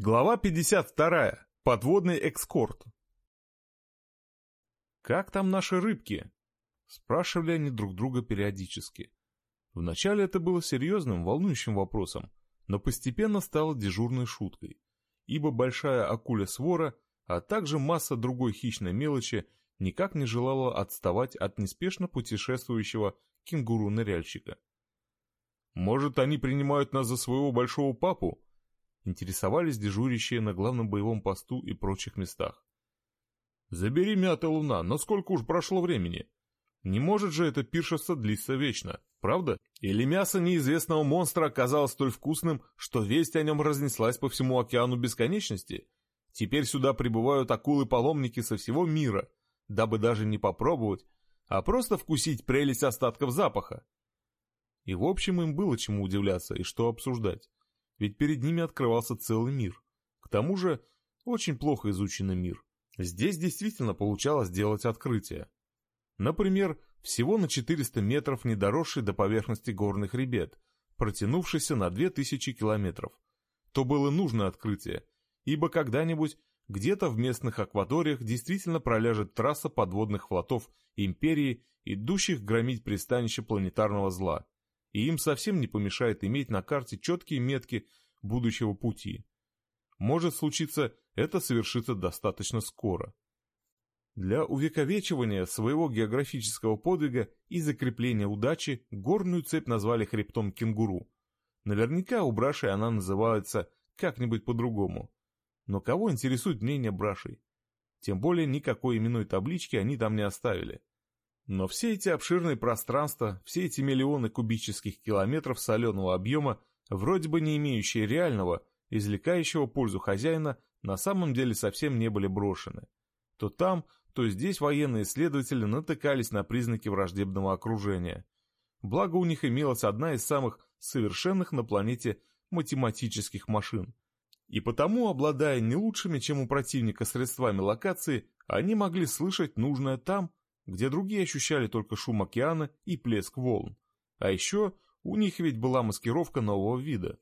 Глава 52. Подводный экскорт. «Как там наши рыбки?» — спрашивали они друг друга периодически. Вначале это было серьезным, волнующим вопросом, но постепенно стало дежурной шуткой, ибо большая акуля-свора, а также масса другой хищной мелочи никак не желала отставать от неспешно путешествующего кенгуру-ныряльщика. «Может, они принимают нас за своего большого папу?» Интересовались дежурящие на главном боевом посту и прочих местах. «Забери мята луна, но сколько уж прошло времени? Не может же это пиршество длиться вечно, правда? Или мясо неизвестного монстра оказалось столь вкусным, что весть о нем разнеслась по всему океану бесконечности? Теперь сюда прибывают акулы-паломники со всего мира, дабы даже не попробовать, а просто вкусить прелесть остатков запаха. И в общем им было чему удивляться и что обсуждать ведь перед ними открывался целый мир. К тому же, очень плохо изученный мир. Здесь действительно получалось делать открытия. Например, всего на 400 метров не доросший до поверхности горных хребет, протянувшийся на 2000 километров. То было нужное открытие, ибо когда-нибудь где-то в местных акваториях действительно проляжет трасса подводных флотов империи, идущих громить пристанище планетарного зла и им совсем не помешает иметь на карте четкие метки будущего пути. Может случиться, это совершится достаточно скоро. Для увековечивания своего географического подвига и закрепления удачи горную цепь назвали хребтом кенгуру. Наверняка у Брашей она называется как-нибудь по-другому. Но кого интересует мнение Брашей? Тем более никакой именной таблички они там не оставили. Но все эти обширные пространства, все эти миллионы кубических километров соленого объема, вроде бы не имеющие реального, извлекающего пользу хозяина, на самом деле совсем не были брошены. То там, то здесь военные исследователи натыкались на признаки враждебного окружения. Благо у них имелась одна из самых совершенных на планете математических машин. И потому, обладая не лучшими, чем у противника средствами локации, они могли слышать нужное там, где другие ощущали только шум океана и плеск волн. А еще у них ведь была маскировка нового вида.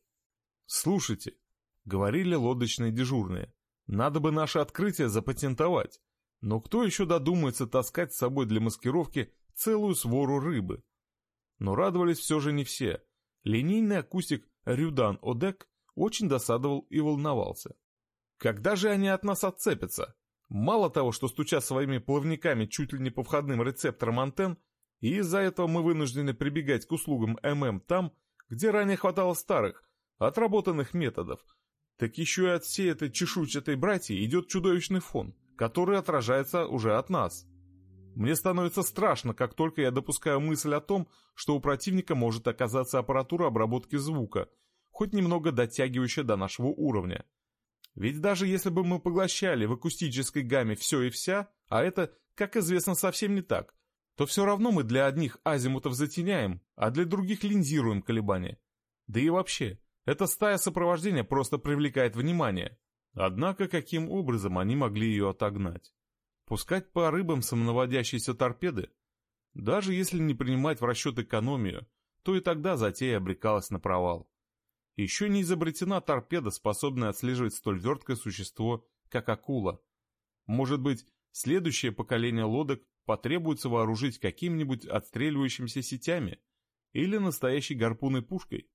«Слушайте», — говорили лодочные дежурные, — «надо бы наше открытие запатентовать. Но кто еще додумается таскать с собой для маскировки целую свору рыбы?» Но радовались все же не все. Линейный акустик Рюдан Одек очень досадовал и волновался. «Когда же они от нас отцепятся?» Мало того, что стучат своими плавниками чуть ли не по входным рецепторам антенн, и из-за этого мы вынуждены прибегать к услугам ММ там, где ранее хватало старых, отработанных методов, так еще и от всей этой чешуйчатой братьи идет чудовищный фон, который отражается уже от нас. Мне становится страшно, как только я допускаю мысль о том, что у противника может оказаться аппаратура обработки звука, хоть немного дотягивающая до нашего уровня. Ведь даже если бы мы поглощали в акустической гамме все и вся, а это, как известно, совсем не так, то все равно мы для одних азимутов затеняем, а для других линзируем колебания. Да и вообще, эта стая сопровождения просто привлекает внимание. Однако каким образом они могли ее отогнать? Пускать по рыбам самонаводящиеся торпеды? Даже если не принимать в расчет экономию, то и тогда затея обрекалась на провал. Еще не изобретена торпеда, способная отслеживать столь верткое существо, как акула. Может быть, следующее поколение лодок потребуется вооружить каким-нибудь отстреливающимся сетями или настоящей гарпунной пушкой.